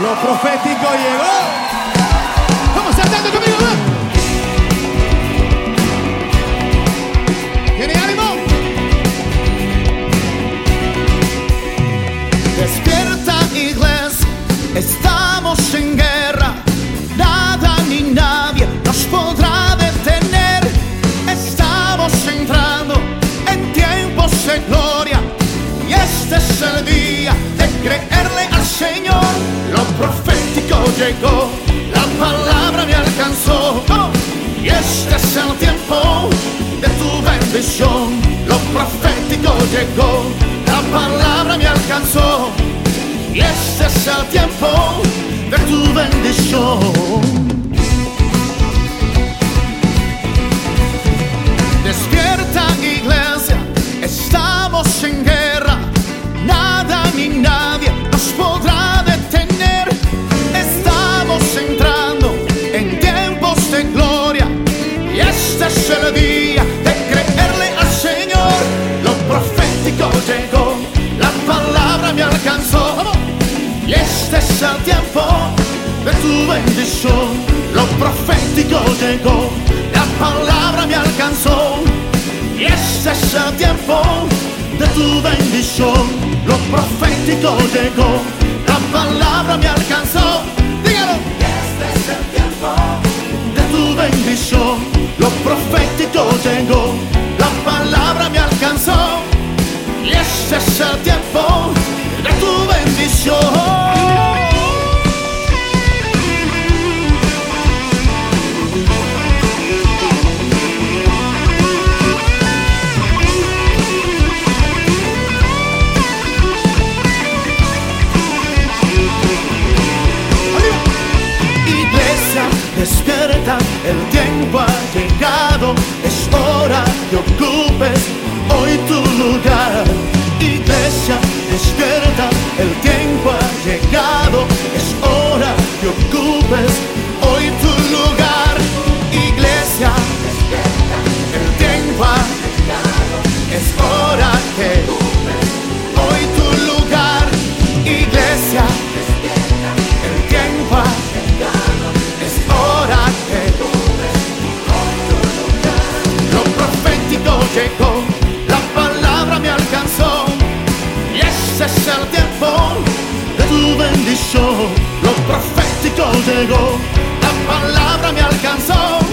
Lo profético llegó. Vamos saltando conmigo, va. ¿Tiene ánimo? Despierta iglesia, estamos en guerra, nada ni nadie nos podrá detener. Estamos entrando en tiempos de gloria y este es el día de creerle Señor. Lo profético llegó, la palabra me alcanzó y este es el tiempo de tu bendición. Lo profético llegó, la palabra me alcanzó y este es el tiempo de tu bendición. Es el tiempo de tu bendición. Lo profético llegó, la palabra me alcanzó y este es el tiempo de tu bendición. Lo profético llegó, la palabra me alcanzó. Dígalo. Este es el tiempo de tu bendición. Lo profético llegó, hoy tu lugar. Iglesia, el tiempo es hora que hoy tu lugar. Iglesia, el tiempo es hora que lo profético llegó, la palabra me alcanzó y ese es el tiempo de tu bendición. Lo profético llegó, la palabra me alcanzó